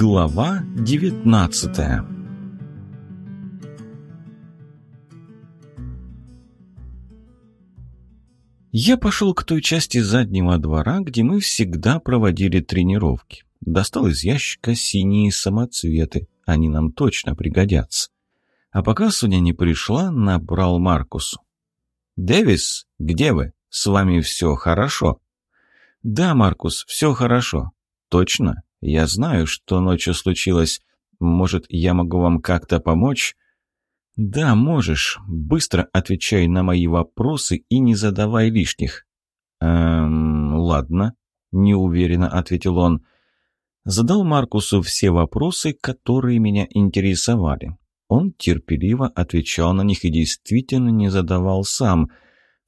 Глава 19 Я пошел к той части заднего двора, где мы всегда проводили тренировки. Достал из ящика синие самоцветы, они нам точно пригодятся. А пока Соня не пришла, набрал Маркусу. «Дэвис, где вы? С вами все хорошо?» «Да, Маркус, все хорошо». «Точно? Я знаю, что ночью случилось. Может, я могу вам как-то помочь?» «Да, можешь. Быстро отвечай на мои вопросы и не задавай лишних». «Эм, ладно», — неуверенно ответил он. Задал Маркусу все вопросы, которые меня интересовали. Он терпеливо отвечал на них и действительно не задавал сам —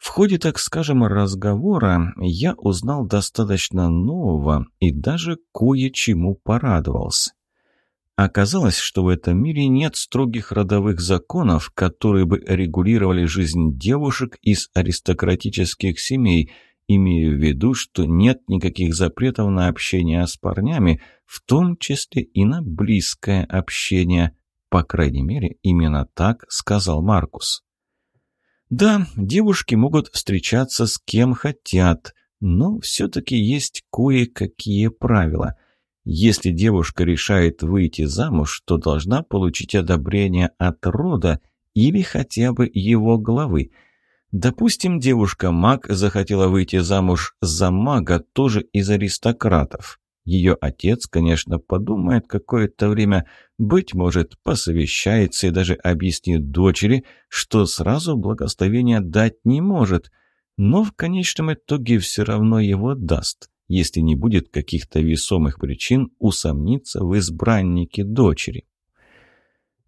в ходе, так скажем, разговора я узнал достаточно нового и даже кое-чему порадовался. Оказалось, что в этом мире нет строгих родовых законов, которые бы регулировали жизнь девушек из аристократических семей, имея в виду, что нет никаких запретов на общение с парнями, в том числе и на близкое общение. По крайней мере, именно так сказал Маркус. Да, девушки могут встречаться с кем хотят, но все-таки есть кое-какие правила. Если девушка решает выйти замуж, то должна получить одобрение от рода или хотя бы его главы. Допустим, девушка-маг захотела выйти замуж за мага тоже из аристократов. Ее отец, конечно, подумает какое-то время, быть может, посовещается и даже объяснит дочери, что сразу благословения дать не может, но в конечном итоге все равно его даст, если не будет каких-то весомых причин усомниться в избраннике дочери.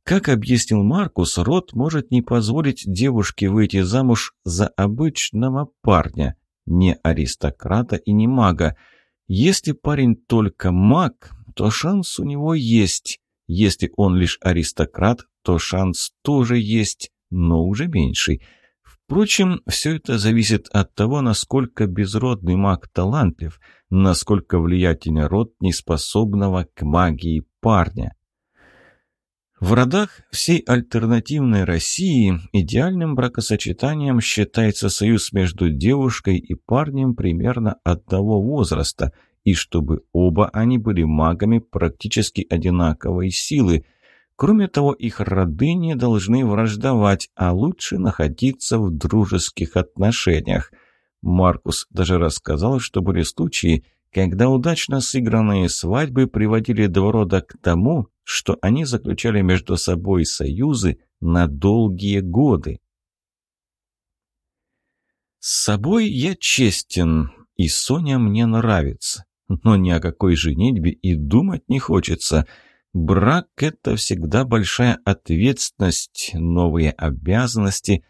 Как объяснил Маркус, род может не позволить девушке выйти замуж за обычного парня, не аристократа и не мага, если парень только маг, то шанс у него есть. Если он лишь аристократ, то шанс тоже есть, но уже меньший. Впрочем, все это зависит от того, насколько безродный маг талантлив, насколько влиятельный род неспособного к магии парня. В родах всей альтернативной России идеальным бракосочетанием считается союз между девушкой и парнем примерно одного возраста, и чтобы оба они были магами практически одинаковой силы. Кроме того, их роды не должны враждовать, а лучше находиться в дружеских отношениях. Маркус даже рассказал, что были случаи, когда удачно сыгранные свадьбы приводили два рода к тому, что они заключали между собой союзы на долгие годы. С собой я честен, и Соня мне нравится, но ни о какой женитьбе и думать не хочется. Брак — это всегда большая ответственность, новые обязанности.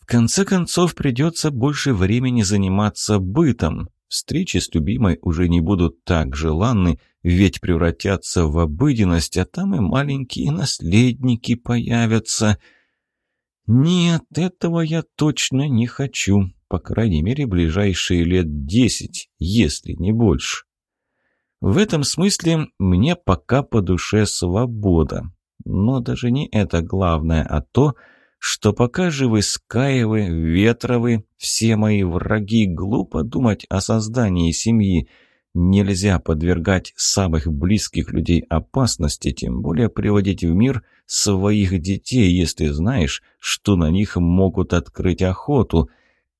В конце концов, придется больше времени заниматься бытом. Встречи с любимой уже не будут так желанны, ведь превратятся в обыденность, а там и маленькие наследники появятся. Нет, этого я точно не хочу, по крайней мере, ближайшие лет десять, если не больше. В этом смысле мне пока по душе свобода. Но даже не это главное, а то, что что пока живы Скаевы, Ветровы, все мои враги, глупо думать о создании семьи. Нельзя подвергать самых близких людей опасности, тем более приводить в мир своих детей, если знаешь, что на них могут открыть охоту.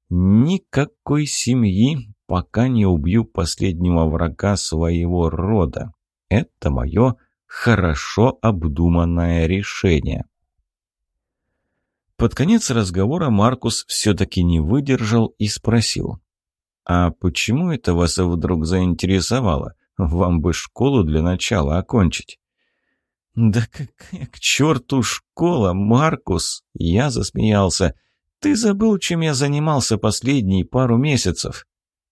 Никакой семьи, пока не убью последнего врага своего рода. Это мое хорошо обдуманное решение. Под конец разговора Маркус все-таки не выдержал и спросил. «А почему это вас вдруг заинтересовало? Вам бы школу для начала окончить». «Да какая к черту школа, Маркус!» Я засмеялся. «Ты забыл, чем я занимался последние пару месяцев?»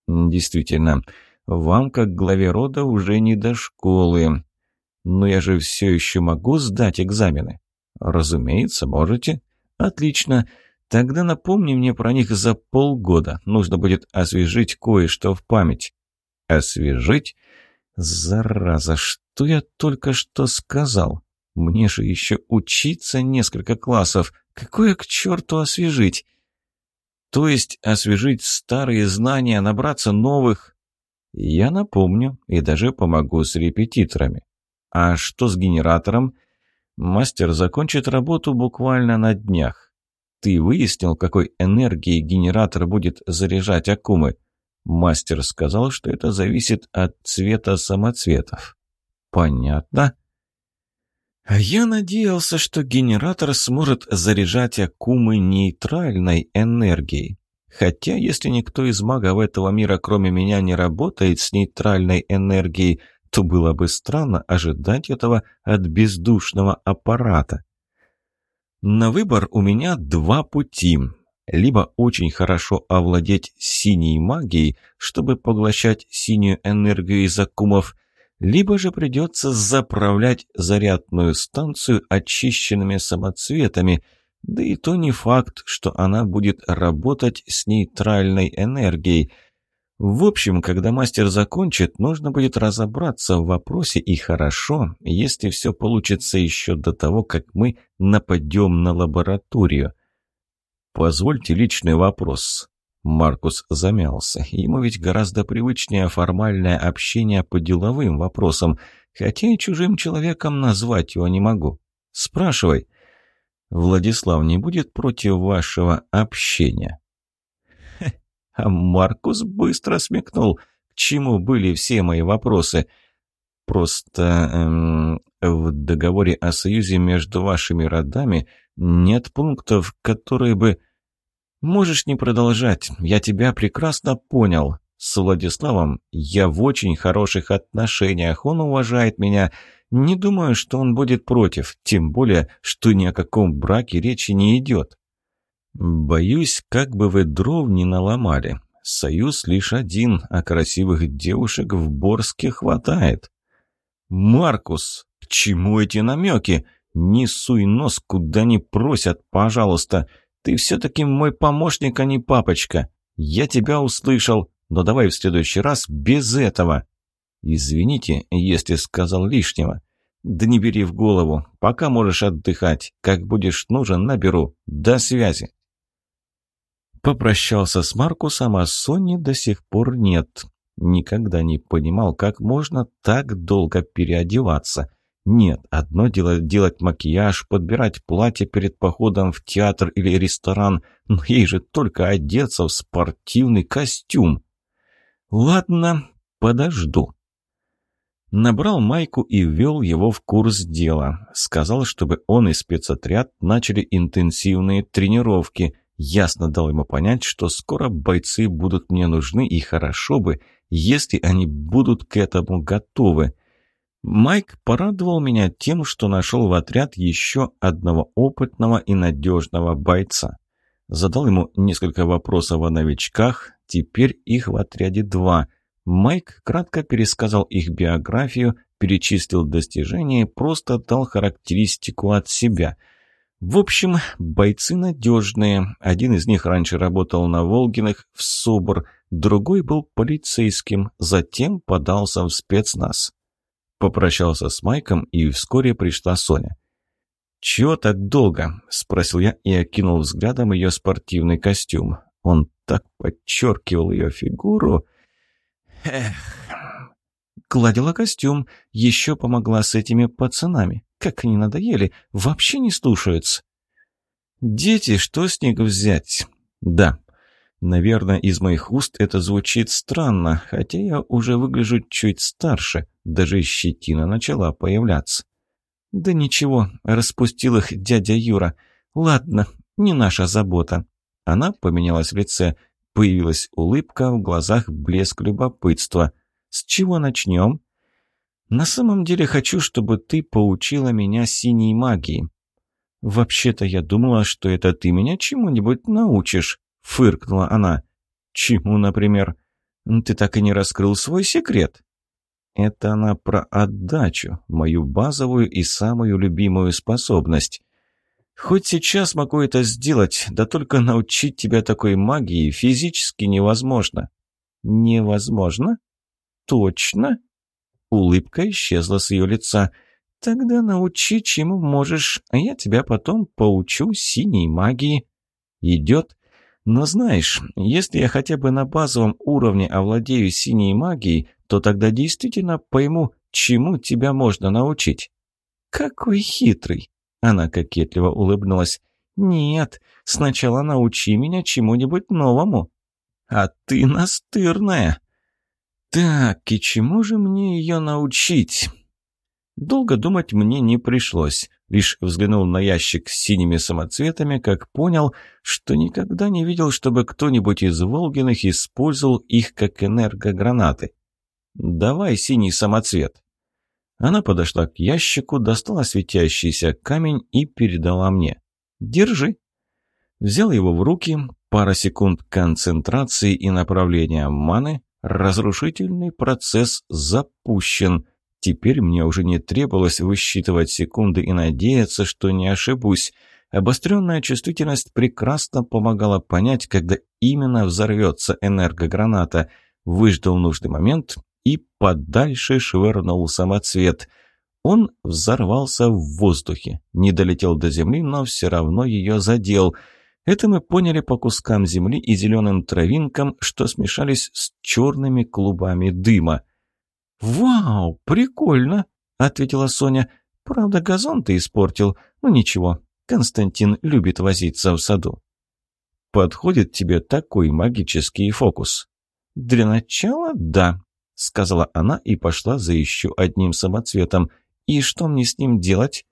«Действительно, вам, как главе рода, уже не до школы. Но я же все еще могу сдать экзамены». «Разумеется, можете». «Отлично. Тогда напомни мне про них за полгода. Нужно будет освежить кое-что в память». «Освежить?» Зараза, что я только что сказал? Мне же еще учиться несколько классов. Какое к черту освежить? То есть освежить старые знания, набраться новых? Я напомню и даже помогу с репетиторами. А что с генератором? Мастер закончит работу буквально на днях. Ты выяснил, какой энергией генератор будет заряжать Акумы? Мастер сказал, что это зависит от цвета самоцветов. Понятно. Я надеялся, что генератор сможет заряжать Акумы нейтральной энергией. Хотя, если никто из магов этого мира, кроме меня, не работает с нейтральной энергией, то было бы странно ожидать этого от бездушного аппарата. На выбор у меня два пути. Либо очень хорошо овладеть синей магией, чтобы поглощать синюю энергию из акумов, либо же придется заправлять зарядную станцию очищенными самоцветами, да и то не факт, что она будет работать с нейтральной энергией. В общем, когда мастер закончит, нужно будет разобраться в вопросе, и хорошо, если все получится еще до того, как мы нападем на лабораторию. «Позвольте личный вопрос». Маркус замялся. Ему ведь гораздо привычнее формальное общение по деловым вопросам, хотя и чужим человеком назвать его не могу. «Спрашивай». «Владислав не будет против вашего общения?» А Маркус быстро смекнул, к чему были все мои вопросы. «Просто эм, в договоре о союзе между вашими родами нет пунктов, которые бы...» «Можешь не продолжать, я тебя прекрасно понял. С Владиславом я в очень хороших отношениях, он уважает меня. Не думаю, что он будет против, тем более, что ни о каком браке речи не идет». «Боюсь, как бы вы дров не наломали. Союз лишь один, а красивых девушек в Борске хватает». «Маркус, к чему эти намеки?» «Не суй нос, куда не просят, пожалуйста. Ты все-таки мой помощник, а не папочка. Я тебя услышал, но давай в следующий раз без этого». «Извините, если сказал лишнего». «Да не бери в голову. Пока можешь отдыхать. Как будешь нужен, наберу. До связи». Попрощался с Маркусом, а Сони до сих пор нет. Никогда не понимал, как можно так долго переодеваться. Нет, одно дело делать макияж, подбирать платье перед походом в театр или ресторан, но ей же только одеться в спортивный костюм. Ладно, подожду. Набрал Майку и ввел его в курс дела. Сказал, чтобы он и спецотряд начали интенсивные тренировки. Ясно дал ему понять, что скоро бойцы будут мне нужны, и хорошо бы, если они будут к этому готовы. Майк порадовал меня тем, что нашел в отряд еще одного опытного и надежного бойца. Задал ему несколько вопросов о новичках, теперь их в отряде два. Майк кратко пересказал их биографию, перечислил достижения и просто дал характеристику от себя. В общем, бойцы надежные. Один из них раньше работал на Волгиных в СОБР, другой был полицейским, затем подался в спецназ. Попрощался с Майком, и вскоре пришла Соня. «Чего так долго?» – спросил я и окинул взглядом ее спортивный костюм. Он так подчеркивал ее фигуру. Эх. Гладила костюм, еще помогла с этими пацанами. Как они надоели, вообще не слушаются. «Дети, что с них взять?» «Да, Наверное, из моих уст это звучит странно, хотя я уже выгляжу чуть старше, даже щетина начала появляться. «Да ничего, распустил их дядя Юра. Ладно, не наша забота». Она поменялась в лице, появилась улыбка, в глазах блеск любопытства. «С чего начнем?» «На самом деле хочу, чтобы ты поучила меня синей магии». «Вообще-то я думала, что это ты меня чему-нибудь научишь» фыркнула она. «Чему, например? Ты так и не раскрыл свой секрет?» Это она про отдачу, мою базовую и самую любимую способность. Хоть сейчас могу это сделать, да только научить тебя такой магии физически невозможно. Невозможно? Точно? Улыбка исчезла с ее лица. «Тогда научи, чему можешь, а я тебя потом поучу синей магии». «Идет?» «Но знаешь, если я хотя бы на базовом уровне овладею синей магией, то тогда действительно пойму, чему тебя можно научить». «Какой хитрый!» Она кокетливо улыбнулась. «Нет, сначала научи меня чему-нибудь новому». «А ты настырная!» «Так, и чему же мне ее научить?» Долго думать мне не пришлось. Лишь взглянул на ящик с синими самоцветами, как понял, что никогда не видел, чтобы кто-нибудь из Волгиных использовал их как энергогранаты. «Давай синий самоцвет». Она подошла к ящику, достала светящийся камень и передала мне. «Держи». Взял его в руки, пара секунд концентрации и направления маны, разрушительный процесс запущен. Теперь мне уже не требовалось высчитывать секунды и надеяться, что не ошибусь. Обостренная чувствительность прекрасно помогала понять, когда именно взорвется энергограната. Выждал нужный момент и подальше швырнул самоцвет. Он взорвался в воздухе, не долетел до земли, но все равно ее задел. Это мы поняли по кускам земли и зеленым травинкам, что смешались с черными клубами дыма. «Вау, прикольно!» — ответила Соня. «Правда, газон ты испортил. Ну ничего, Константин любит возиться в саду». «Подходит тебе такой магический фокус?» «Для начала — да», — сказала она и пошла за еще одним самоцветом. «И что мне с ним делать?»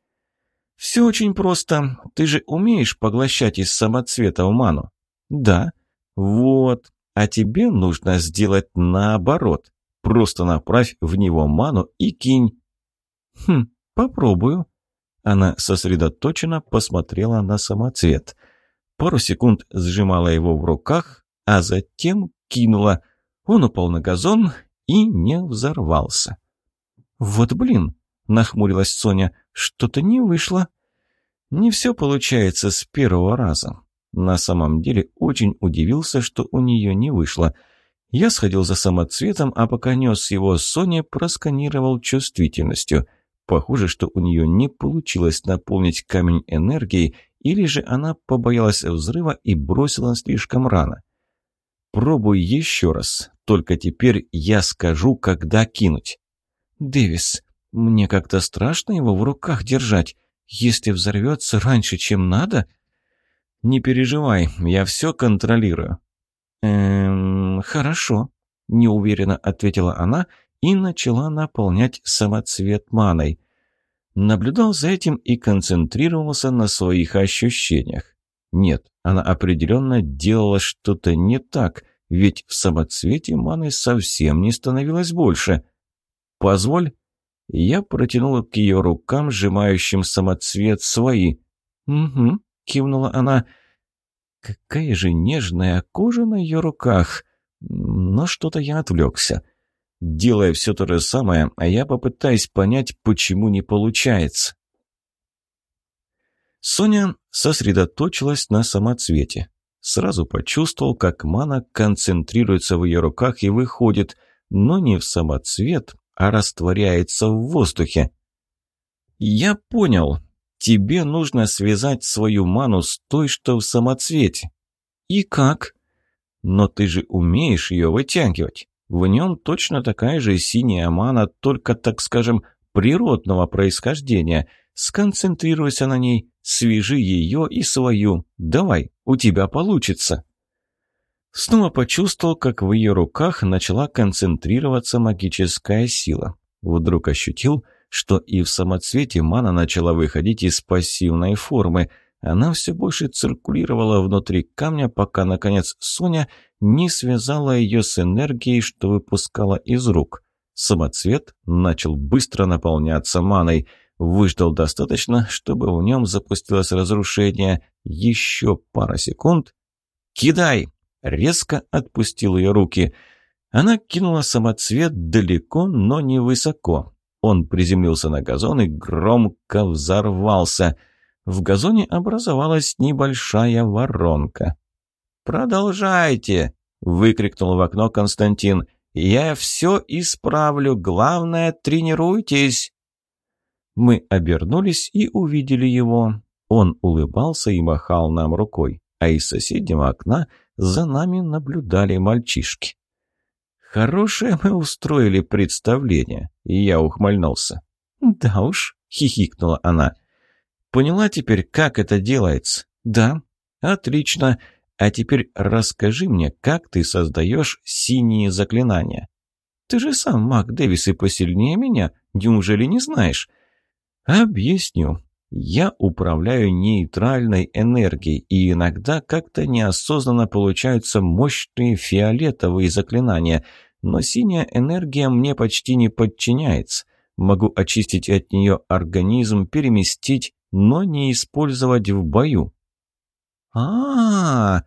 «Все очень просто. Ты же умеешь поглощать из самоцвета ману?» «Да». «Вот. А тебе нужно сделать наоборот. Просто направь в него ману и кинь». «Хм, попробую». Она сосредоточенно посмотрела на самоцвет. Пару секунд сжимала его в руках, а затем кинула. Он упал на газон и не взорвался. «Вот блин!» — нахмурилась Соня. «Что-то не вышло». «Не все получается с первого раза». На самом деле очень удивился, что у нее не вышло. Я сходил за самоцветом, а пока нес его Соня, просканировал чувствительностью. Похоже, что у нее не получилось наполнить камень энергией, или же она побоялась взрыва и бросила слишком рано. «Пробуй еще раз. Только теперь я скажу, когда кинуть». «Дэвис, мне как-то страшно его в руках держать. Если взорвется раньше, чем надо...» «Не переживай, я все контролирую». «Эм, хорошо», — неуверенно ответила она и начала наполнять самоцвет маной. Наблюдал за этим и концентрировался на своих ощущениях. Нет, она определенно делала что-то не так, ведь в самоцвете маны совсем не становилось больше. «Позволь». Я протянул к ее рукам, сжимающим самоцвет свои. «Угу», — кивнула она. «Какая же нежная кожа на ее руках!» Но что-то я отвлекся. Делая все то же самое, а я попытаюсь понять, почему не получается. Соня сосредоточилась на самоцвете. Сразу почувствовал, как мана концентрируется в ее руках и выходит, но не в самоцвет, а растворяется в воздухе. «Я понял. Тебе нужно связать свою ману с той, что в самоцвете». «И как?» «Но ты же умеешь ее вытягивать. В нем точно такая же синяя мана, только, так скажем, природного происхождения. Сконцентрируйся на ней, свяжи ее и свою. Давай, у тебя получится». Снова почувствовал, как в ее руках начала концентрироваться магическая сила. Вдруг ощутил, что и в самоцвете мана начала выходить из пассивной формы. Она все больше циркулировала внутри камня, пока, наконец, Соня не связала ее с энергией, что выпускала из рук. Самоцвет начал быстро наполняться маной – Выждал достаточно, чтобы в нем запустилось разрушение. Еще пара секунд. «Кидай!» Резко отпустил ее руки. Она кинула самоцвет далеко, но не высоко. Он приземлился на газон и громко взорвался. В газоне образовалась небольшая воронка. «Продолжайте!» — выкрикнул в окно Константин. Я все исправлю, главное, тренируйтесь!» Мы обернулись и увидели его. Он улыбался и махал нам рукой, а из соседнего окна за нами наблюдали мальчишки. «Хорошее мы устроили представление», и я ухмыльнулся. «Да уж», — хихикнула она. «Поняла теперь, как это делается?» «Да». «Отлично. А теперь расскажи мне, как ты создаешь синие заклинания?» «Ты же сам маг Дэвис и посильнее меня. Неужели не знаешь?» «Объясню. Я управляю нейтральной энергией, и иногда как-то неосознанно получаются мощные фиолетовые заклинания, но синяя энергия мне почти не подчиняется. Могу очистить от нее организм, переместить, но не использовать в бою. а, -а, -а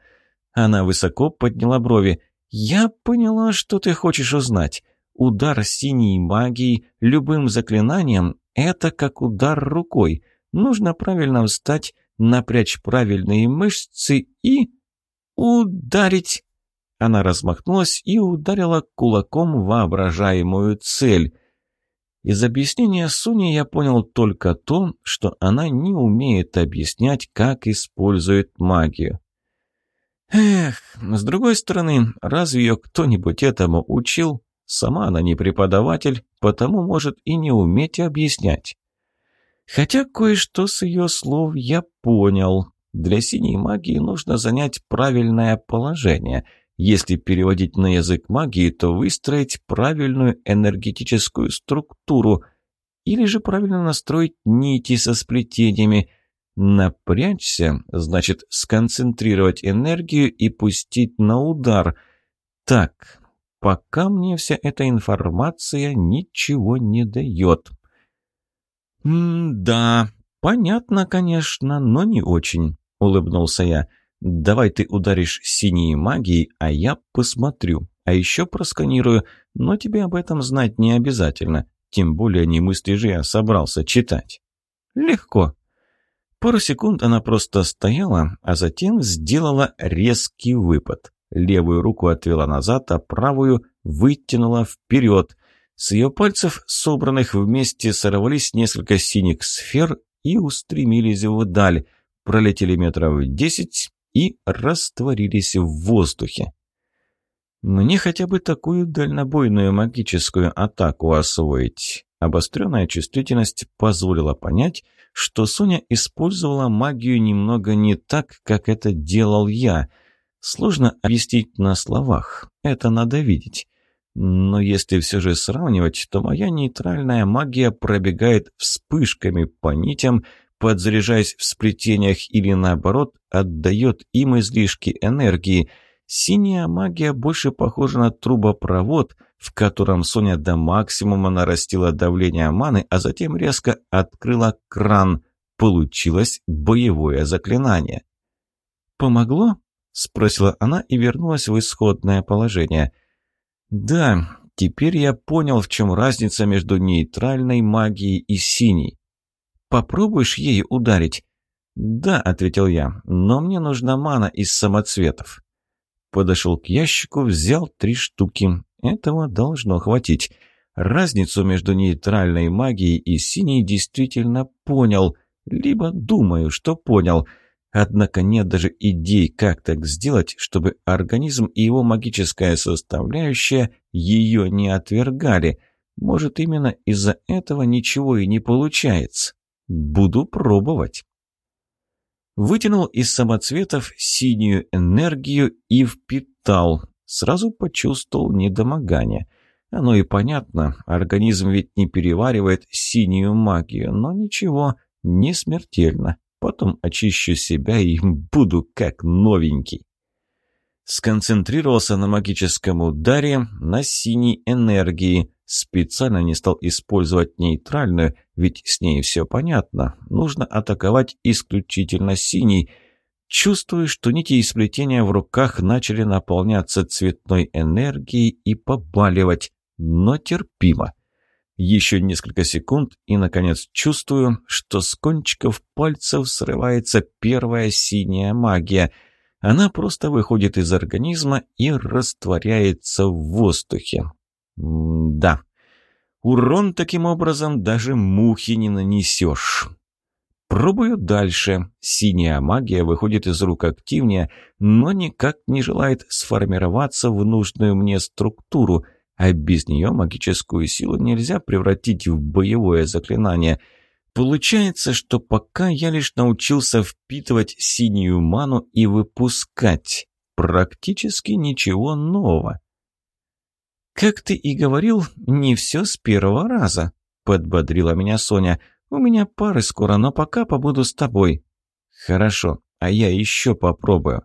Она высоко подняла брови. «Я поняла, что ты хочешь узнать. Удар синей магией любым заклинанием — это как удар рукой». Нужно правильно встать, напрячь правильные мышцы и... ударить. Она размахнулась и ударила кулаком воображаемую цель. Из объяснения Суни я понял только то, что она не умеет объяснять, как использует магию. Эх, с другой стороны, разве ее кто-нибудь этому учил? Сама она не преподаватель, потому может и не уметь объяснять. Хотя кое-что с ее слов я понял. Для синей магии нужно занять правильное положение. Если переводить на язык магии, то выстроить правильную энергетическую структуру. Или же правильно настроить нити со сплетениями. Напрячься, значит сконцентрировать энергию и пустить на удар. Так, пока мне вся эта информация ничего не дает. «М-да, понятно, конечно, но не очень», — улыбнулся я. «Давай ты ударишь синей магией, а я посмотрю. А еще просканирую, но тебе об этом знать не обязательно. Тем более не мысли же я собрался читать». «Легко». Пару секунд она просто стояла, а затем сделала резкий выпад. Левую руку отвела назад, а правую вытянула вперед. С ее пальцев, собранных вместе, сорвались несколько синих сфер и устремились вдаль, пролетели метров десять и растворились в воздухе. Мне хотя бы такую дальнобойную магическую атаку освоить. Обостренная чувствительность позволила понять, что Соня использовала магию немного не так, как это делал я. Сложно объяснить на словах, это надо видеть. Но если все же сравнивать, то моя нейтральная магия пробегает вспышками по нитям, подзаряжаясь в сплетениях или наоборот, отдает им излишки энергии. Синяя магия больше похожа на трубопровод, в котором Соня до максимума нарастила давление маны, а затем резко открыла кран. Получилось боевое заклинание. «Помогло?» – спросила она и вернулась в исходное положение – да, теперь я понял, в чем разница между нейтральной магией и синей. Попробуешь ею ударить? Да, ответил я, но мне нужна мана из самоцветов. Подошел к ящику, взял три штуки. Этого должно хватить. Разницу между нейтральной магией и синей действительно понял. Либо думаю, что понял – Однако нет даже идей, как так сделать, чтобы организм и его магическая составляющая ее не отвергали. Может, именно из-за этого ничего и не получается. Буду пробовать. Вытянул из самоцветов синюю энергию и впитал. Сразу почувствовал недомогание. Оно и понятно, организм ведь не переваривает синюю магию, но ничего, не смертельно. Потом очищу себя и буду как новенький. Сконцентрировался на магическом ударе, на синей энергии. Специально не стал использовать нейтральную, ведь с ней все понятно. Нужно атаковать исключительно синий. Чувствую, что нити и сплетения в руках начали наполняться цветной энергией и побаливать, но терпимо. Еще несколько секунд, и, наконец, чувствую, что с кончиков пальцев срывается первая синяя магия. Она просто выходит из организма и растворяется в воздухе. М да, урон таким образом даже мухи не нанесешь. Пробую дальше. Синяя магия выходит из рук активнее, но никак не желает сформироваться в нужную мне структуру, а без нее магическую силу нельзя превратить в боевое заклинание. Получается, что пока я лишь научился впитывать синюю ману и выпускать. Практически ничего нового. «Как ты и говорил, не все с первого раза», — подбодрила меня Соня — у меня пары скоро, но пока побуду с тобой». «Хорошо, а я еще попробую».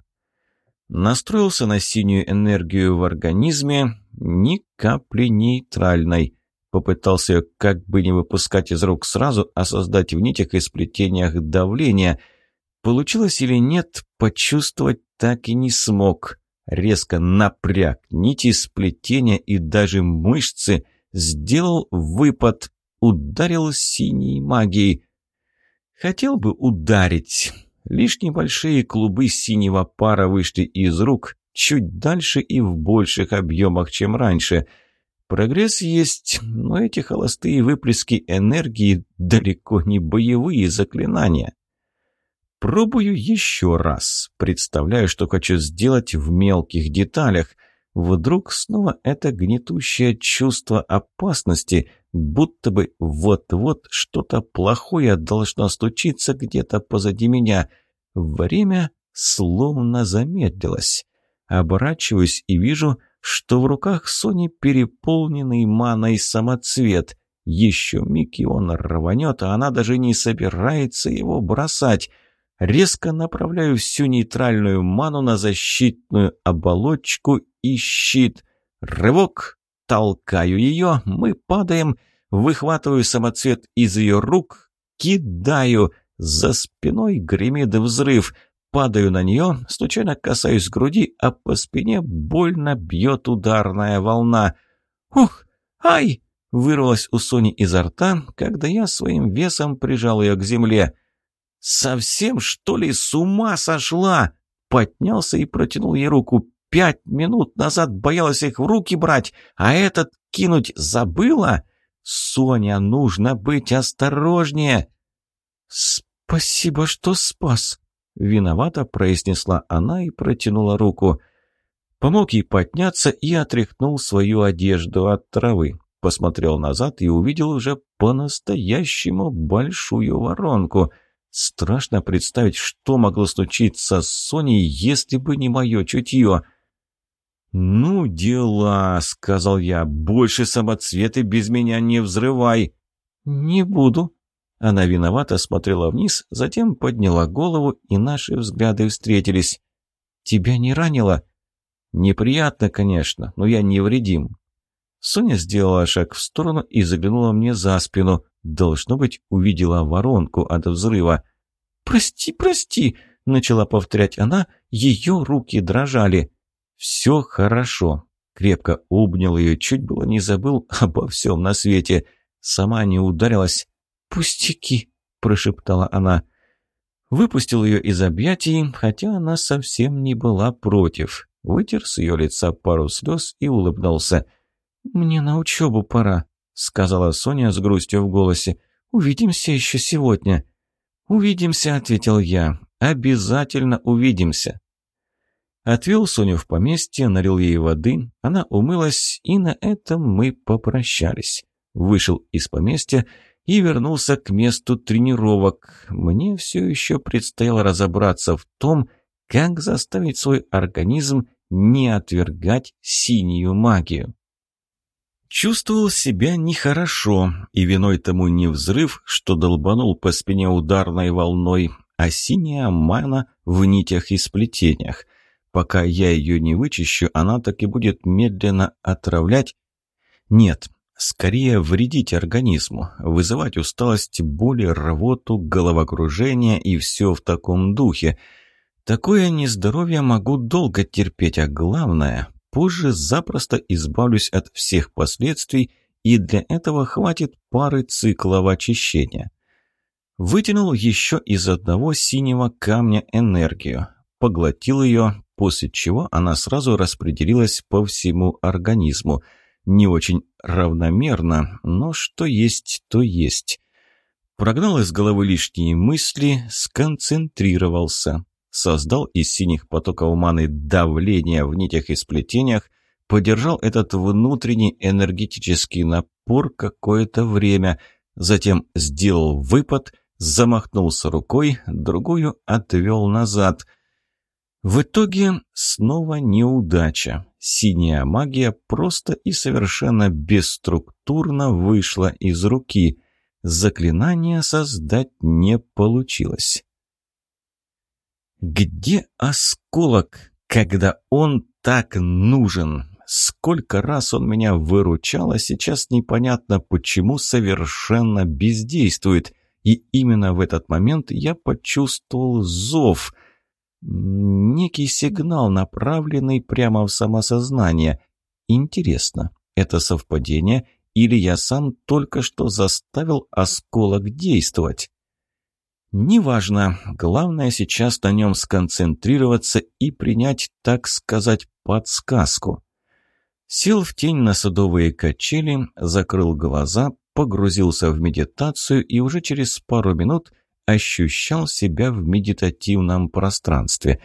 Настроился на синюю энергию в организме, ни капли нейтральной. Попытался ее как бы не выпускать из рук сразу, а создать в нитях и сплетениях давление. Получилось или нет, почувствовать так и не смог. Резко напряг нити, сплетения и даже мышцы, сделал выпад, ударил синей магией. Хотел бы ударить. Лишь небольшие клубы синего пара вышли из рук, чуть дальше и в больших объемах, чем раньше. Прогресс есть, но эти холостые выплески энергии далеко не боевые заклинания. Пробую еще раз. Представляю, что хочу сделать в мелких деталях. Вдруг снова это гнетущее чувство опасности, будто бы вот-вот что-то плохое должно случиться где-то позади меня. Время словно замедлилось. Оборачиваюсь и вижу, что в руках Сони переполненный маной самоцвет. Еще миг и он рванет, а она даже не собирается его бросать. Резко направляю всю нейтральную ману на защитную оболочку и щит. Рывок, толкаю ее, мы падаем, выхватываю самоцвет из ее рук, кидаю. За спиной гремит взрыв. Падаю на нее, случайно касаюсь груди, а по спине больно бьет ударная волна. «Ух! Ай!» — вырвалась у Сони изо рта, когда я своим весом прижал ее к земле. «Совсем, что ли, с ума сошла?» Поднялся и протянул ей руку. Пять минут назад боялась их в руки брать, а этот кинуть забыла? Соня, нужно быть осторожнее!» «Спасибо, что спас!» Виновато произнесла она и протянула руку. Помог ей подняться и отряхнул свою одежду от травы. Посмотрел назад и увидел уже по-настоящему большую воронку. Страшно представить, что могло случиться с Соней, если бы не мое чутье. «Ну, дела», — сказал я, — «больше самоцветы без меня не взрывай». «Не буду». Она виновато смотрела вниз, затем подняла голову, и наши взгляды встретились. «Тебя не ранило?» «Неприятно, конечно, но я невредим». Соня сделала шаг в сторону и заглянула мне за спину. Должно быть, увидела воронку от взрыва. «Прости, прости», — начала повторять она, ее руки дрожали. «Все хорошо». Крепко обнял ее, чуть было не забыл обо всем на свете. Сама не ударилась. «Пустяки», – прошептала она. Выпустил ее из объятий, хотя она совсем не была против. Вытер с ее лица пару слез и улыбнулся. «Мне на учебу пора», — сказала Соня с грустью в голосе. «Увидимся еще сегодня». «Увидимся», — ответил я. «Обязательно увидимся». Отвел Соню в поместье, налил ей воды, она умылась, и на этом мы попрощались. Вышел из поместья и вернулся к месту тренировок. Мне все еще предстояло разобраться в том, как заставить свой организм не отвергать синюю магию. Чувствовал себя нехорошо, и виной тому не взрыв, что долбанул по спине ударной волной, а синяя мана в нитях и сплетениях. Пока я ее не вычищу, она так и будет медленно отравлять. Нет, скорее вредить организму, вызывать усталость, боли, рвоту, головокружение и все в таком духе. Такое нездоровье могу долго терпеть, а главное, позже запросто избавлюсь от всех последствий, и для этого хватит пары циклов очищения. Вытянул еще из одного синего камня энергию поглотил ее, после чего она сразу распределилась по всему организму. Не очень равномерно, но что есть, то есть. Прогнал из головы лишние мысли, сконцентрировался. Создал из синих потоков маны давление в нитях и сплетениях, подержал этот внутренний энергетический напор какое-то время, затем сделал выпад, замахнулся рукой, другую отвел назад. В итоге снова неудача. Синяя магия просто и совершенно бесструктурно вышла из руки. Заклинание создать не получилось. Где осколок, когда он так нужен? Сколько раз он меня выручал, а сейчас непонятно, почему совершенно бездействует. И именно в этот момент я почувствовал зов. Некий сигнал, направленный прямо в самосознание. Интересно, это совпадение или я сам только что заставил осколок действовать? Неважно, главное сейчас на нем сконцентрироваться и принять, так сказать, подсказку. Сел в тень на садовые качели, закрыл глаза, погрузился в медитацию и уже через пару минут ощущал себя в медитативном пространстве.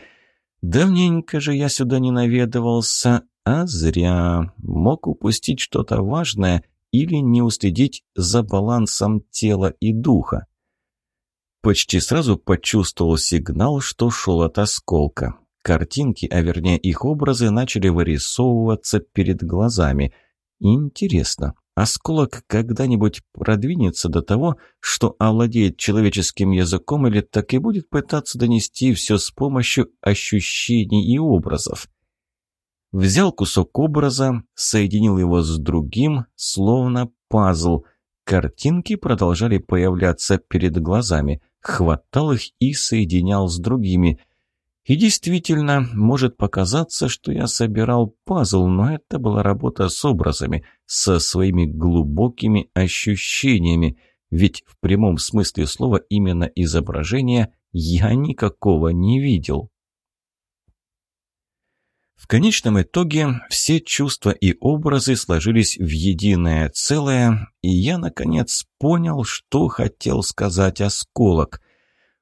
Давненько же я сюда не наведывался, а зря. Мог упустить что-то важное или не уследить за балансом тела и духа. Почти сразу почувствовал сигнал, что шел от осколка. Картинки, а вернее их образы, начали вырисовываться перед глазами. Интересно, осколок когда-нибудь продвинется до того, что овладеет человеческим языком или так и будет пытаться донести все с помощью ощущений и образов? Взял кусок образа, соединил его с другим, словно пазл. Картинки продолжали появляться перед глазами, хватал их и соединял с другими – и действительно, может показаться, что я собирал пазл, но это была работа с образами, со своими глубокими ощущениями, ведь в прямом смысле слова именно изображения я никакого не видел. В конечном итоге все чувства и образы сложились в единое целое, и я, наконец, понял, что хотел сказать осколок.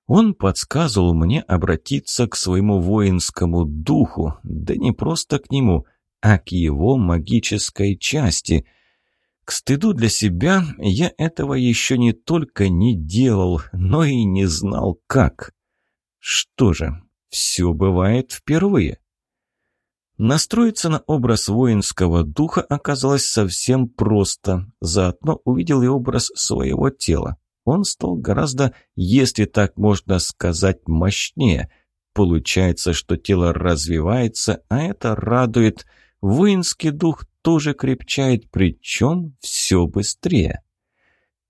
Он подсказывал мне обратиться к своему воинскому духу, да не просто к нему, а к его магической части. К стыду для себя я этого еще не только не делал, но и не знал как. Что же, все бывает впервые. Настроиться на образ воинского духа оказалось совсем просто. Заодно увидел и образ своего тела он стал гораздо, если так можно сказать, мощнее. Получается, что тело развивается, а это радует. Воинский дух тоже крепчает, причем все быстрее.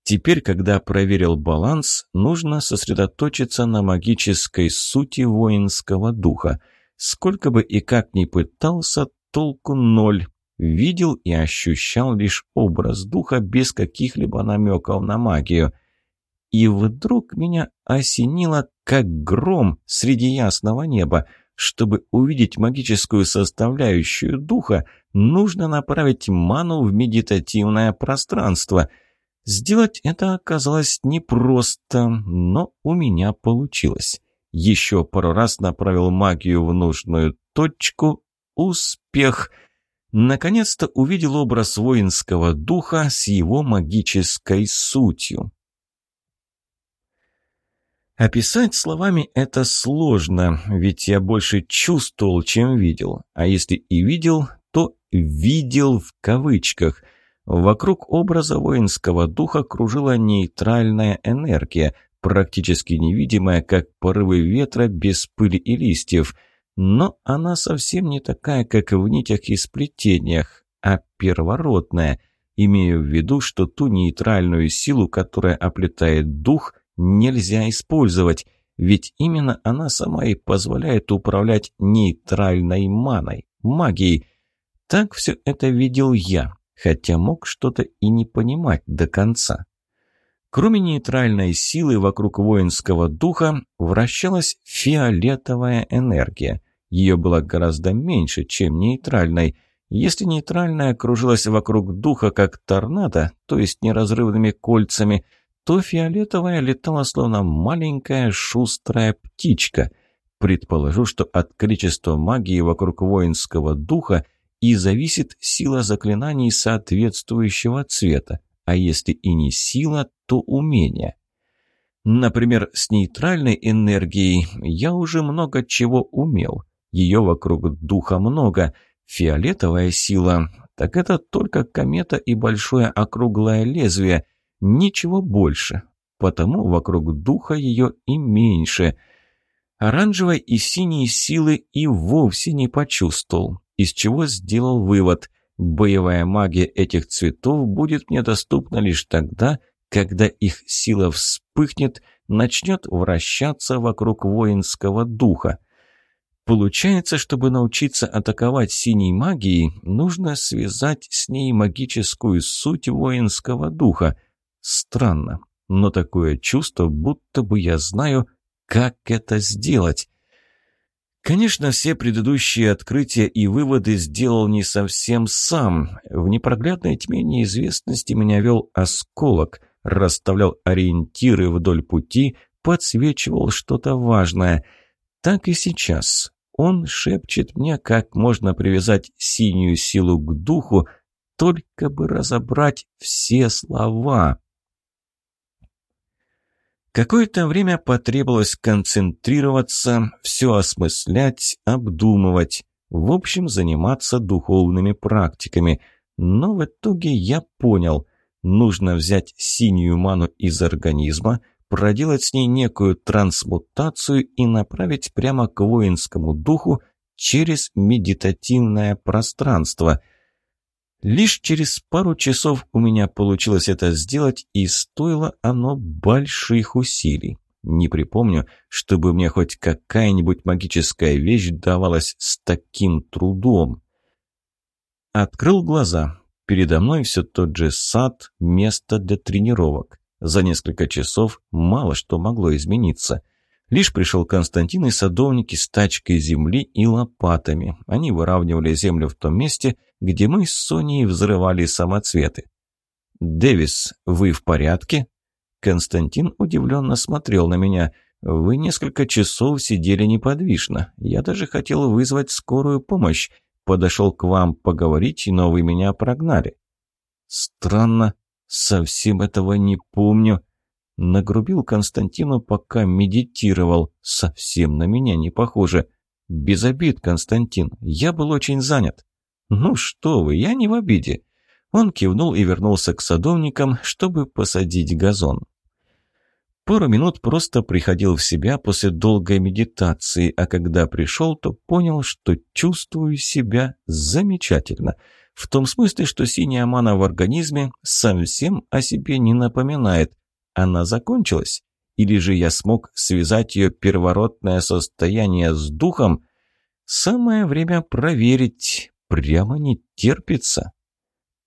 Теперь, когда проверил баланс, нужно сосредоточиться на магической сути воинского духа. Сколько бы и как ни пытался, толку ноль. Видел и ощущал лишь образ духа без каких-либо намеков на магию – и вдруг меня осенило, как гром среди ясного неба. Чтобы увидеть магическую составляющую духа, нужно направить ману в медитативное пространство. Сделать это оказалось непросто, но у меня получилось. Еще пару раз направил магию в нужную точку. Успех! Наконец-то увидел образ воинского духа с его магической сутью. Описать словами это сложно, ведь я больше чувствовал, чем видел. А если и видел, то «видел» в кавычках. Вокруг образа воинского духа кружила нейтральная энергия, практически невидимая, как порывы ветра без пыли и листьев. Но она совсем не такая, как в нитях и сплетениях, а первородная. Имею в виду, что ту нейтральную силу, которая оплетает дух – нельзя использовать, ведь именно она сама и позволяет управлять нейтральной маной, магией. Так все это видел я, хотя мог что-то и не понимать до конца. Кроме нейтральной силы вокруг воинского духа вращалась фиолетовая энергия. Ее было гораздо меньше, чем нейтральной. Если нейтральная кружилась вокруг духа как торнадо, то есть неразрывными кольцами, то фиолетовая летала словно маленькая шустрая птичка. Предположу, что от количества магии вокруг воинского духа и зависит сила заклинаний соответствующего цвета а если и не сила, то умение. Например, с нейтральной энергией я уже много чего умел. Ее вокруг духа много. Фиолетовая сила – так это только комета и большое округлое лезвие, ничего больше. Потому вокруг духа ее и меньше. Оранжевой и синей силы и вовсе не почувствовал, из чего сделал вывод – Боевая магия этих цветов будет мне доступна лишь тогда, когда их сила вспыхнет, начнет вращаться вокруг воинского духа. Получается, чтобы научиться атаковать синей магией, нужно связать с ней магическую суть воинского духа. Странно, но такое чувство, будто бы я знаю, как это сделать. Конечно, все предыдущие открытия и выводы сделал не совсем сам. В непроглядной тьме неизвестности меня вел осколок, расставлял ориентиры вдоль пути, подсвечивал что-то важное. Так и сейчас. Он шепчет мне, как можно привязать синюю силу к духу, только бы разобрать все слова. Какое-то время потребовалось концентрироваться, все осмыслять, обдумывать, в общем, заниматься духовными практиками. Но в итоге я понял, нужно взять синюю ману из организма, проделать с ней некую трансмутацию и направить прямо к воинскому духу через медитативное пространство – Лишь через пару часов у меня получилось это сделать, и стоило оно больших усилий. Не припомню, чтобы мне хоть какая-нибудь магическая вещь давалась с таким трудом. Открыл глаза. Передо мной все тот же сад, место для тренировок. За несколько часов мало что могло измениться – Лишь пришел Константин и садовники с тачкой земли и лопатами. Они выравнивали землю в том месте, где мы с Соней взрывали самоцветы. «Дэвис, вы в порядке?» Константин удивленно смотрел на меня. «Вы несколько часов сидели неподвижно. Я даже хотел вызвать скорую помощь. Подошел к вам поговорить, но вы меня прогнали». «Странно. Совсем этого не помню». Нагрубил Константину, пока медитировал. Совсем на меня не похоже. Без обид, Константин. Я был очень занят. Ну что вы, я не в обиде. Он кивнул и вернулся к садовникам, чтобы посадить газон. Пару минут просто приходил в себя после долгой медитации, а когда пришел, то понял, что чувствую себя замечательно. В том смысле, что синяя мана в организме совсем о себе не напоминает – она закончилась? Или же я смог связать ее первородное состояние с духом? Самое время проверить. Прямо не терпится.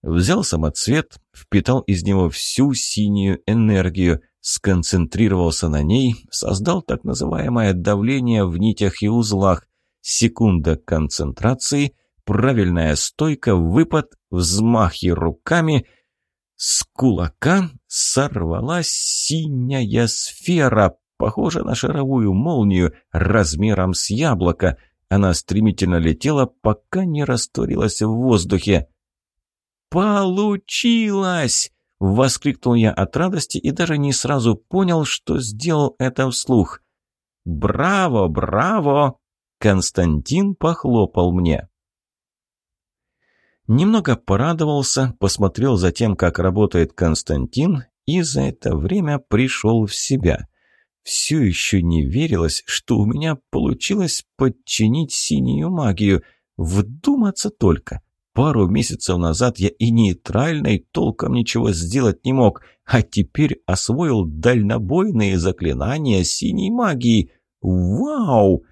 Взял самоцвет, впитал из него всю синюю энергию, сконцентрировался на ней, создал так называемое давление в нитях и узлах. Секунда концентрации, правильная стойка, выпад, взмахи руками — с кулака сорвалась синяя сфера, похожая на шаровую молнию размером с яблоко. Она стремительно летела, пока не растворилась в воздухе. «Получилось!» — воскликнул я от радости и даже не сразу понял, что сделал это вслух. «Браво, браво!» — Константин похлопал мне. Немного порадовался, посмотрел за тем, как работает Константин, и за это время пришел в себя. Все еще не верилось, что у меня получилось подчинить синюю магию. Вдуматься только. Пару месяцев назад я и нейтральной толком ничего сделать не мог, а теперь освоил дальнобойные заклинания синей магии. Вау!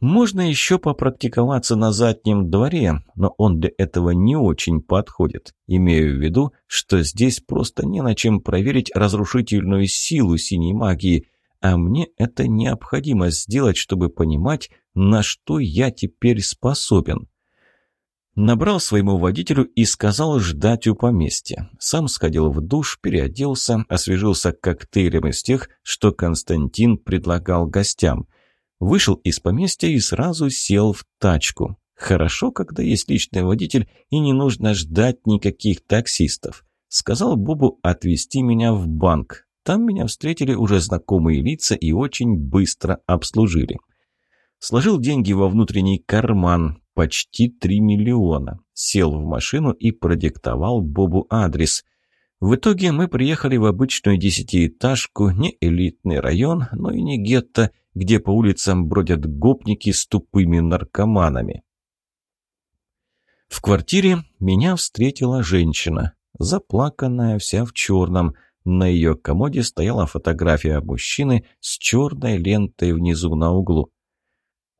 Можно еще попрактиковаться на заднем дворе, но он для этого не очень подходит. Имею в виду, что здесь просто не на чем проверить разрушительную силу синей магии, а мне это необходимо сделать, чтобы понимать, на что я теперь способен. Набрал своему водителю и сказал ждать у поместья. Сам сходил в душ, переоделся, освежился коктейлем из тех, что Константин предлагал гостям – Вышел из поместья и сразу сел в тачку. Хорошо, когда есть личный водитель и не нужно ждать никаких таксистов. Сказал Бобу отвезти меня в банк. Там меня встретили уже знакомые лица и очень быстро обслужили. Сложил деньги во внутренний карман, почти 3 миллиона. Сел в машину и продиктовал Бобу адрес. В итоге мы приехали в обычную десятиэтажку, не элитный район, но и не гетто, где по улицам бродят гопники с тупыми наркоманами. В квартире меня встретила женщина, заплаканная, вся в черном. На ее комоде стояла фотография мужчины с черной лентой внизу на углу.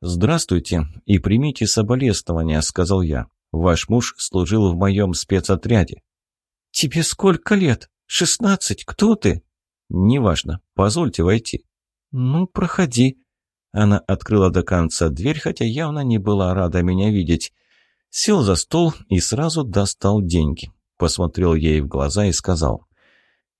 «Здравствуйте и примите соболезнования», — сказал я. «Ваш муж служил в моем спецотряде». «Тебе сколько лет? Шестнадцать? Кто ты?» «Неважно. Позвольте войти». «Ну, проходи». Она открыла до конца дверь, хотя явно не была рада меня видеть. Сел за стол и сразу достал деньги. Посмотрел ей в глаза и сказал.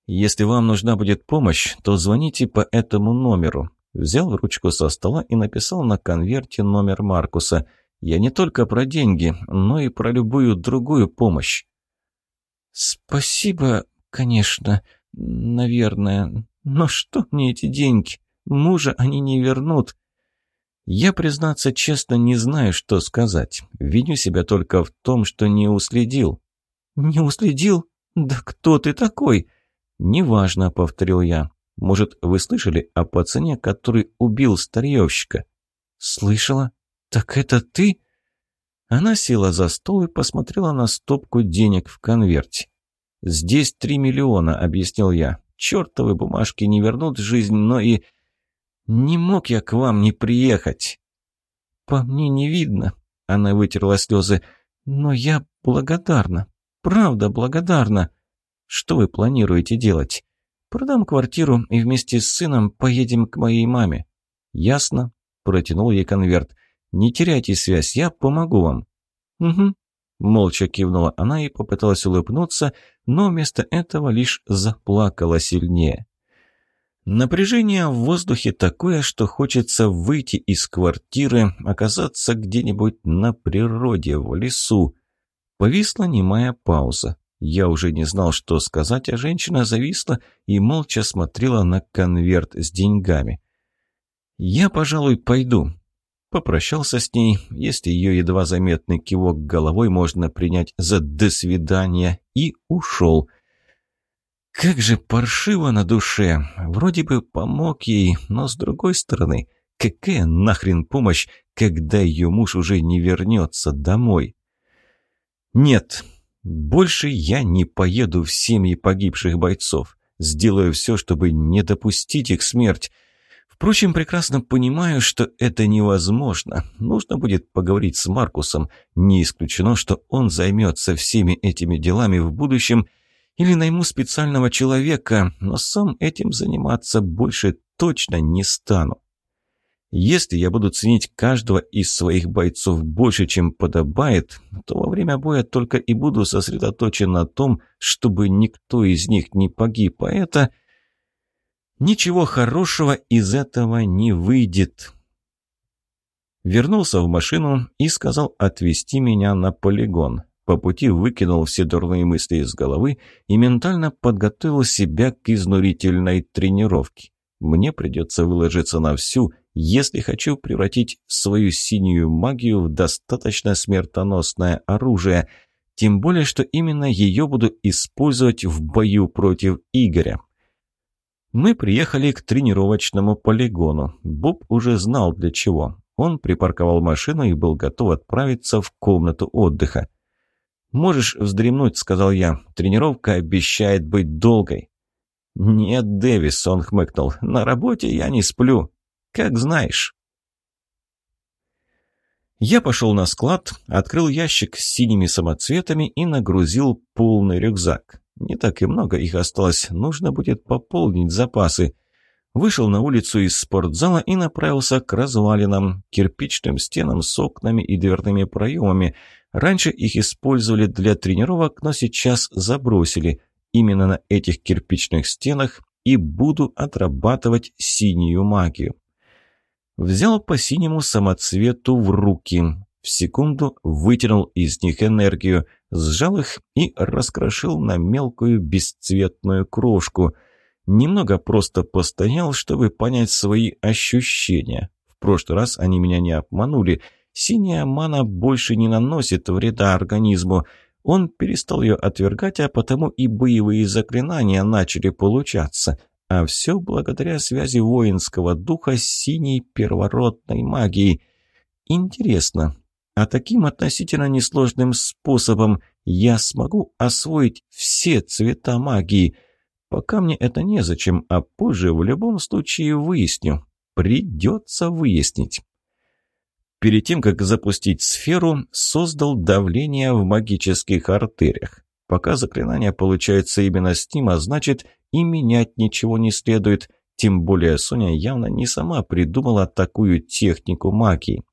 «Если вам нужна будет помощь, то звоните по этому номеру». Взял ручку со стола и написал на конверте номер Маркуса. «Я не только про деньги, но и про любую другую помощь». «Спасибо, конечно, наверное. Но что мне эти деньги? Мужа они не вернут. Я, признаться честно, не знаю, что сказать. Виню себя только в том, что не уследил. «Не уследил? Да кто ты такой?» «Неважно», — повторил я. «Может, вы слышали о пацане, который убил старьевщика?» «Слышала? Так это ты?» Она села за стол и посмотрела на стопку денег в конверте. «Здесь три миллиона», — объяснил я. «Чертовы бумажки не вернут жизнь, но и не мог я к вам не приехать. По мне не видно, она вытерла слезы, но я благодарна, правда благодарна. Что вы планируете делать? Продам квартиру и вместе с сыном поедем к моей маме. Ясно, протянул ей конверт. Не теряйте связь, я помогу вам. Угу. Молча кивнула она и попыталась улыбнуться, но вместо этого лишь заплакала сильнее. Напряжение в воздухе такое, что хочется выйти из квартиры, оказаться где-нибудь на природе, в лесу. Повисла немая пауза. Я уже не знал, что сказать, а женщина зависла и молча смотрела на конверт с деньгами. «Я, пожалуй, пойду», Попрощался с ней, если ее едва заметный кивок головой можно принять за «до свидания», и ушел – как же паршиво на душе. Вроде бы помог ей, но с другой стороны, какая нахрен помощь, когда ее муж уже не вернется домой? Нет, больше я не поеду в семьи погибших бойцов. Сделаю все, чтобы не допустить их смерть. Впрочем, прекрасно понимаю, что это невозможно. Нужно будет поговорить с Маркусом. Не исключено, что он займется всеми этими делами в будущем – или найму специального человека, но сам этим заниматься больше точно не стану. Если я буду ценить каждого из своих бойцов больше, чем подобает, то во время боя только и буду сосредоточен на том, чтобы никто из них не погиб, а это... Ничего хорошего из этого не выйдет. Вернулся в машину и сказал отвезти меня на полигон. По пути выкинул все дурные мысли из головы и ментально подготовил себя к изнурительной тренировке. Мне придется выложиться на всю, если хочу превратить свою синюю магию в достаточно смертоносное оружие, тем более, что именно ее буду использовать в бою против Игоря. Мы приехали к тренировочному полигону. Боб уже знал для чего. Он припарковал машину и был готов отправиться в комнату отдыха. «Можешь вздремнуть», — сказал я. «Тренировка обещает быть долгой». «Нет, Дэвис», — он хмыкнул, — «на работе я не сплю. Как знаешь». Я пошел на склад, открыл ящик с синими самоцветами и нагрузил полный рюкзак. Не так и много их осталось, нужно будет пополнить запасы. Вышел на улицу из спортзала и направился к развалинам, кирпичным стенам с окнами и дверными проемами. Раньше их использовали для тренировок, но сейчас забросили. Именно на этих кирпичных стенах и буду отрабатывать синюю магию. Взял по синему самоцвету в руки. В секунду вытянул из них энергию, сжал их и раскрошил на мелкую бесцветную крошку. Немного просто постоял, чтобы понять свои ощущения. В прошлый раз они меня не обманули. Синяя мана больше не наносит вреда организму. Он перестал ее отвергать, а потому и боевые заклинания начали получаться – а все благодаря связи воинского духа с синей первородной магией. Интересно, а таким относительно несложным способом я смогу освоить все цвета магии? Пока мне это незачем, а позже в любом случае выясню. Придется выяснить. Перед тем, как запустить сферу, создал давление в магических артериях. Пока заклинание получается именно с ним, а значит и менять ничего не следует, тем более Соня явно не сама придумала такую технику магии.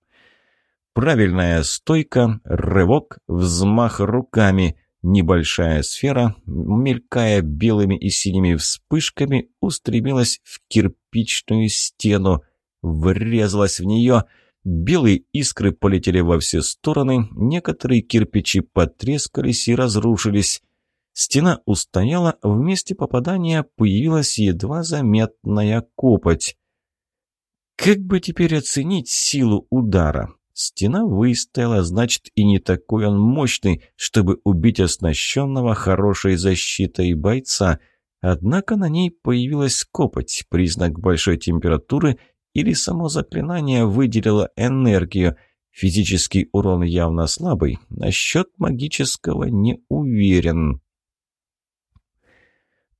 Правильная стойка, рывок, взмах руками. Небольшая сфера, мелькая белыми и синими вспышками, устремилась в кирпичную стену, врезалась в нее. Белые искры полетели во все стороны, некоторые кирпичи потрескались и разрушились. Стена устояла, в месте попадания появилась едва заметная копоть. Как бы теперь оценить силу удара? Стена выстояла, значит, и не такой он мощный, чтобы убить оснащенного хорошей защитой бойца. Однако на ней появилась копоть, признак большой температуры, или само заклинание выделило энергию. Физический урон явно слабый, насчет магического не уверен.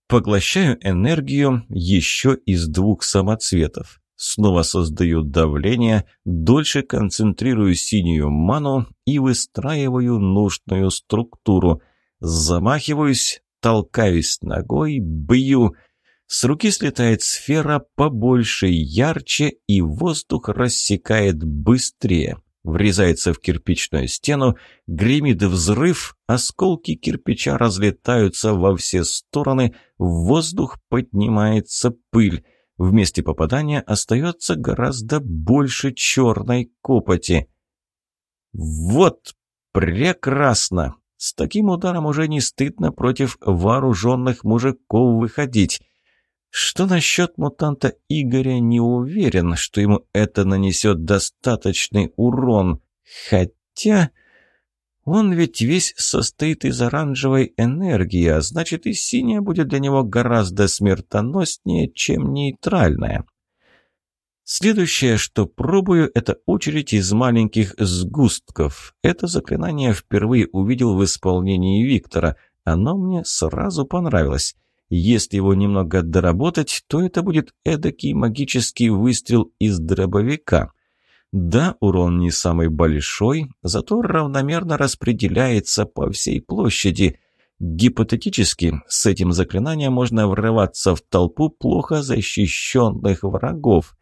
Поглощаю энергию еще из двух самоцветов. Снова создаю давление, дольше концентрирую синюю ману и выстраиваю нужную структуру. Замахиваюсь, толкаюсь ногой, бью. С руки слетает сфера побольше, ярче, и воздух рассекает быстрее врезается в кирпичную стену, гремит взрыв, осколки кирпича разлетаются во все стороны, в воздух поднимается пыль. В месте попадания остается гораздо больше черной копоти. Вот прекрасно! С таким ударом уже не стыдно против вооруженных мужиков выходить. Что насчет мутанта Игоря, не уверен, что ему это нанесет достаточный урон. Хотя... Он ведь весь состоит из оранжевой энергии, а значит и синяя будет для него гораздо смертоноснее, чем нейтральная. Следующее, что пробую, это очередь из маленьких сгустков. Это заклинание впервые увидел в исполнении Виктора. Оно мне сразу понравилось. Если его немного доработать, то это будет эдакий магический выстрел из дробовика. Да, урон не самый большой, зато равномерно распределяется по всей площади. Гипотетически, с этим заклинанием можно врываться в толпу плохо защищенных врагов.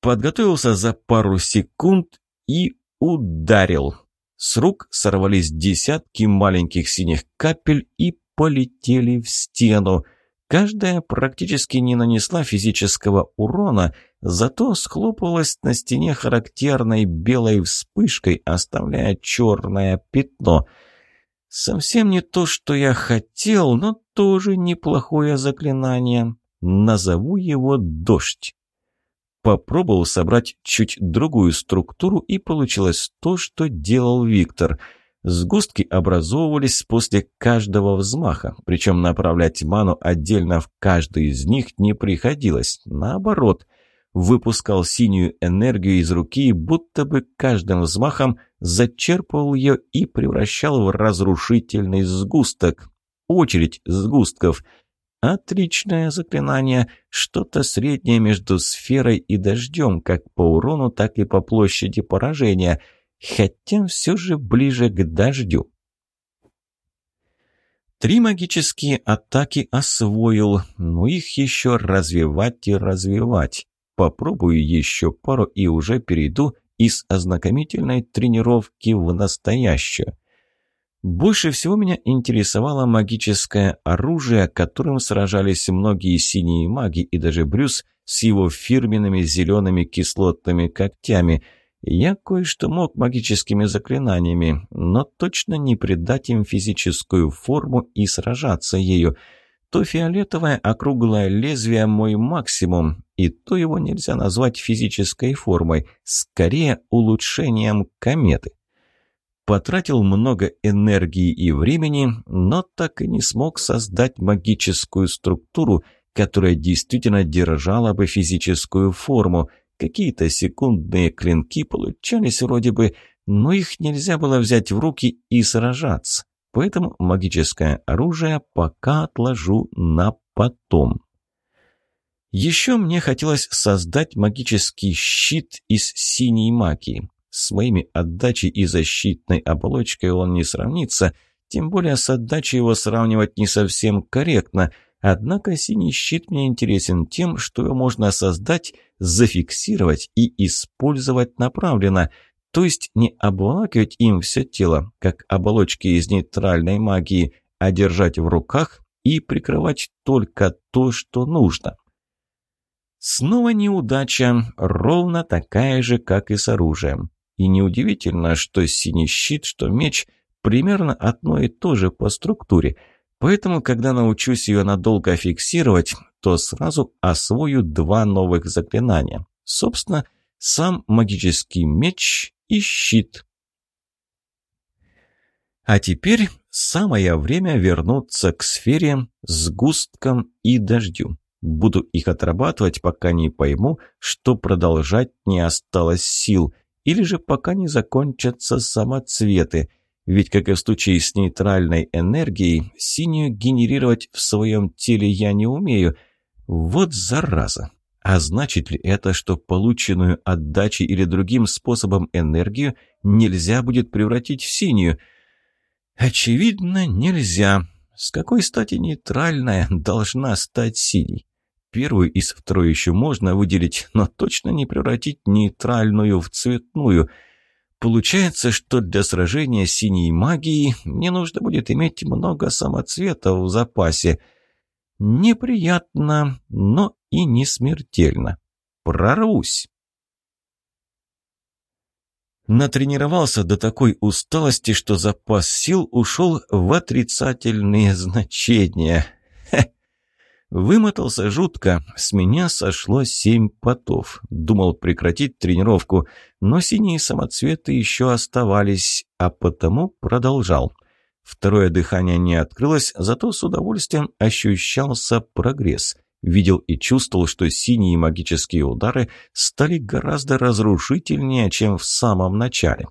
Подготовился за пару секунд и ударил. С рук сорвались десятки маленьких синих капель и полетели в стену. Каждая практически не нанесла физического урона, зато схлопывалась на стене характерной белой вспышкой, оставляя черное пятно. Совсем не то, что я хотел, но тоже неплохое заклинание. Назову его «Дождь». Попробовал собрать чуть другую структуру, и получилось то, что делал Виктор – Сгустки образовывались после каждого взмаха, причем направлять ману отдельно в каждый из них не приходилось. Наоборот, выпускал синюю энергию из руки, будто бы каждым взмахом зачерпывал ее и превращал в разрушительный сгусток. Очередь сгустков. Отличное заклинание, что-то среднее между сферой и дождем, как по урону, так и по площади поражения, хотя все же ближе к дождю. Три магические атаки освоил, но их еще развивать и развивать. Попробую еще пару и уже перейду из ознакомительной тренировки в настоящую. Больше всего меня интересовало магическое оружие, которым сражались многие синие маги и даже Брюс с его фирменными зелеными кислотными когтями. Я кое-что мог магическими заклинаниями, но точно не придать им физическую форму и сражаться ею. То фиолетовое округлое лезвие – мой максимум, и то его нельзя назвать физической формой, скорее улучшением кометы. Потратил много энергии и времени, но так и не смог создать магическую структуру, которая действительно держала бы физическую форму. Какие-то секундные клинки получались вроде бы, но их нельзя было взять в руки и сражаться. Поэтому магическое оружие пока отложу на потом. Еще мне хотелось создать магический щит из синей магии. С моими отдачей и защитной оболочкой он не сравнится, тем более с отдачей его сравнивать не совсем корректно. Однако синий щит мне интересен тем, что его можно создать, зафиксировать и использовать направленно – то есть не обволакивать им все тело, как оболочки из нейтральной магии, а держать в руках и прикрывать только то, что нужно. Снова неудача, ровно такая же, как и с оружием. И неудивительно, что синий щит, что меч примерно одно и то же по структуре. Поэтому, когда научусь ее надолго фиксировать, то сразу освою два новых заклинания. Собственно, сам магический меч и щит. А теперь самое время вернуться к сфере, сгусткам и дождю. Буду их отрабатывать, пока не пойму, что продолжать не осталось сил, или же пока не закончатся самоцветы. Ведь, как и в случае с нейтральной энергией, синюю генерировать в своем теле я не умею. Вот зараза! А значит ли это, что полученную отдачей или другим способом энергию нельзя будет превратить в синюю? Очевидно, нельзя. С какой стати нейтральная должна стать синей? Первую из второй еще можно выделить, но точно не превратить нейтральную в цветную. Получается, что для сражения синей магии мне нужно будет иметь много самоцветов в запасе – Неприятно, но и не смертельно. Прорвусь. Натренировался до такой усталости, что запас сил ушел в отрицательные значения. Вымотался жутко, с меня сошло семь потов. Думал прекратить тренировку, но синие самоцветы еще оставались, а потому продолжал. Второе дыхание не открылось, зато с удовольствием ощущался прогресс. Видел и чувствовал, что синие магические удары стали гораздо разрушительнее, чем в самом начале.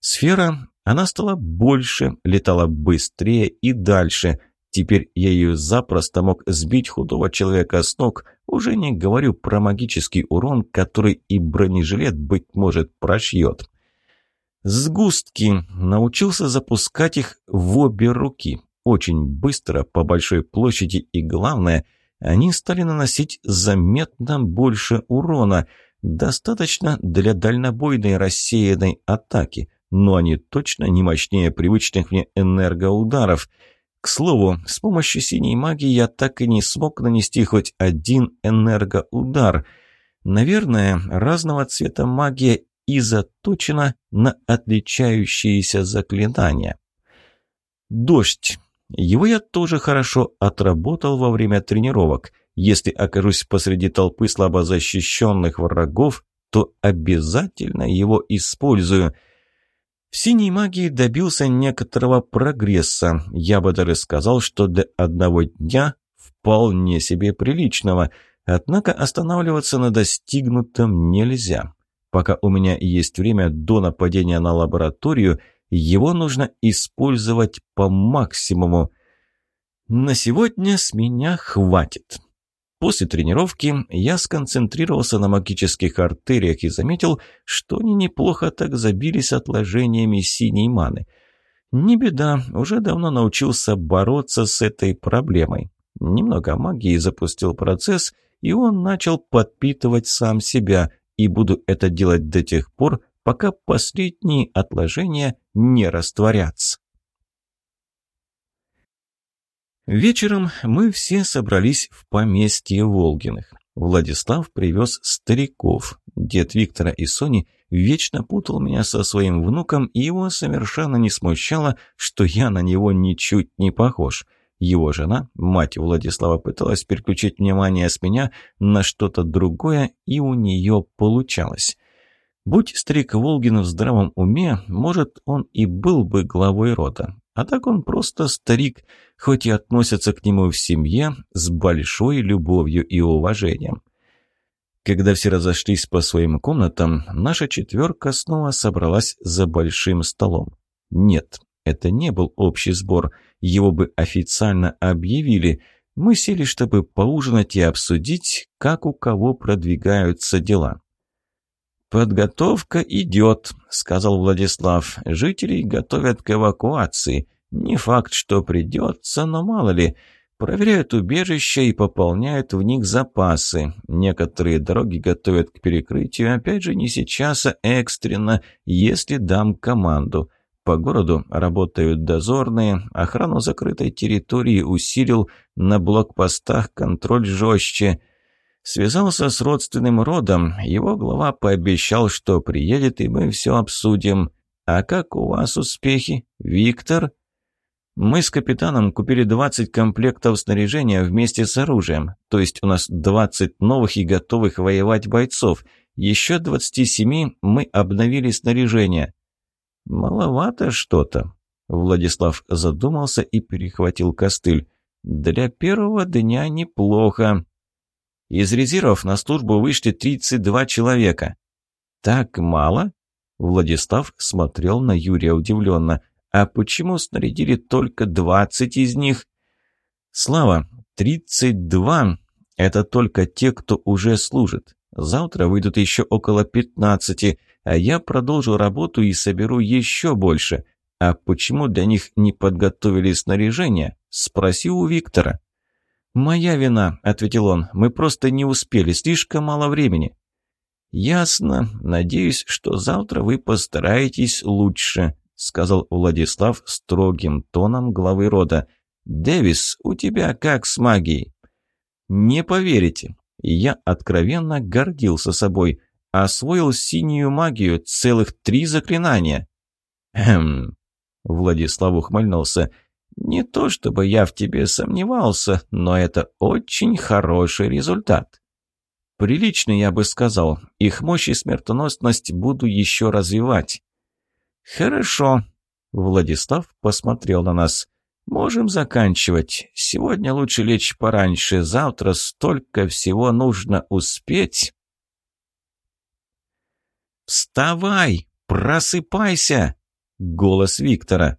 Сфера, она стала больше, летала быстрее и дальше. Теперь я ее запросто мог сбить худого человека с ног, уже не говорю про магический урон, который и бронежилет, быть может, прошьет. Сгустки. Научился запускать их в обе руки. Очень быстро, по большой площади и, главное, они стали наносить заметно больше урона. Достаточно для дальнобойной рассеянной атаки, но они точно не мощнее привычных мне энергоударов. К слову, с помощью синей магии я так и не смог нанести хоть один энергоудар. Наверное, разного цвета магия и заточена на отличающиеся заклинания. Дождь. Его я тоже хорошо отработал во время тренировок. Если окажусь посреди толпы слабо защищенных врагов, то обязательно его использую. В синей магии добился некоторого прогресса. Я бы даже сказал, что для одного дня вполне себе приличного. Однако останавливаться на достигнутом нельзя. Пока у меня есть время до нападения на лабораторию, его нужно использовать по максимуму. На сегодня с меня хватит. После тренировки я сконцентрировался на магических артериях и заметил, что они неплохо так забились отложениями синей маны. Не беда, уже давно научился бороться с этой проблемой. Немного магии запустил процесс, и он начал подпитывать сам себя, и буду это делать до тех пор, пока последние отложения не растворятся. Вечером мы все собрались в поместье Волгиных. Владислав привез стариков. Дед Виктора и Сони вечно путал меня со своим внуком, и его совершенно не смущало, что я на него ничуть не похож. Его жена, мать Владислава, пыталась переключить внимание с меня на что-то другое, и у нее получалось. Будь старик Волгин в здравом уме, может, он и был бы главой рода. А так он просто старик, хоть и относятся к нему в семье с большой любовью и уважением. Когда все разошлись по своим комнатам, наша четверка снова собралась за большим столом. Нет, это не был общий сбор, его бы официально объявили. Мы сели, чтобы поужинать и обсудить, как у кого продвигаются дела. «Подготовка идет», — сказал Владислав. «Жителей готовят к эвакуации. Не факт, что придется, но мало ли. Проверяют убежища и пополняют в них запасы. Некоторые дороги готовят к перекрытию, опять же, не сейчас, а экстренно, если дам команду. По городу работают дозорные, охрану закрытой территории усилил, на блокпостах контроль жестче». Связался с родственным родом. Его глава пообещал, что приедет, и мы все обсудим. А как у вас успехи, Виктор? Мы с капитаном купили 20 комплектов снаряжения вместе с оружием. То есть у нас 20 новых и готовых воевать бойцов. Еще 27 мы обновили снаряжение. Маловато что-то. Владислав задумался и перехватил костыль. Для первого дня неплохо. Из резервов на службу вышли 32 человека. Так мало? Владислав смотрел на Юрия удивленно. А почему снарядили только 20 из них? Слава, 32 – это только те, кто уже служит. Завтра выйдут еще около 15, а я продолжу работу и соберу еще больше. А почему для них не подготовили снаряжение? Спроси у Виктора. «Моя вина», — ответил он. «Мы просто не успели, слишком мало времени». «Ясно. Надеюсь, что завтра вы постараетесь лучше», — сказал Владислав строгим тоном главы рода. «Дэвис, у тебя как с магией?» «Не поверите. Я откровенно гордился собой. Освоил синюю магию, целых три заклинания». «Хм...» — Владислав ухмыльнулся. Не то чтобы я в тебе сомневался, но это очень хороший результат. Приличный, я бы сказал. Их мощь и смертоносность буду еще развивать. Хорошо. Владислав посмотрел на нас. Можем заканчивать. Сегодня лучше лечь пораньше. Завтра столько всего нужно успеть. «Вставай! Просыпайся!» Голос Виктора.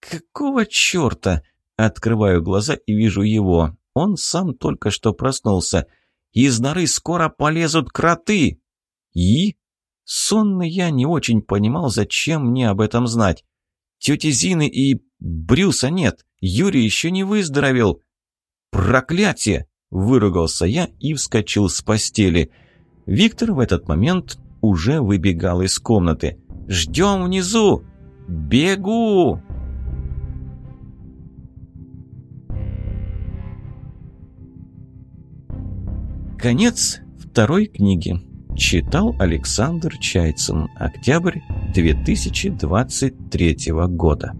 «Какого черта?» Открываю глаза и вижу его. Он сам только что проснулся. «Из норы скоро полезут кроты!» «И?» Сонный я не очень понимал, зачем мне об этом знать. Тети Зины и Брюса нет. Юрий еще не выздоровел. «Проклятие!» – выругался я и вскочил с постели. Виктор в этот момент уже выбегал из комнаты. «Ждем внизу!» «Бегу!» Конец второй книги. Читал Александр Чайцин. Октябрь 2023 года.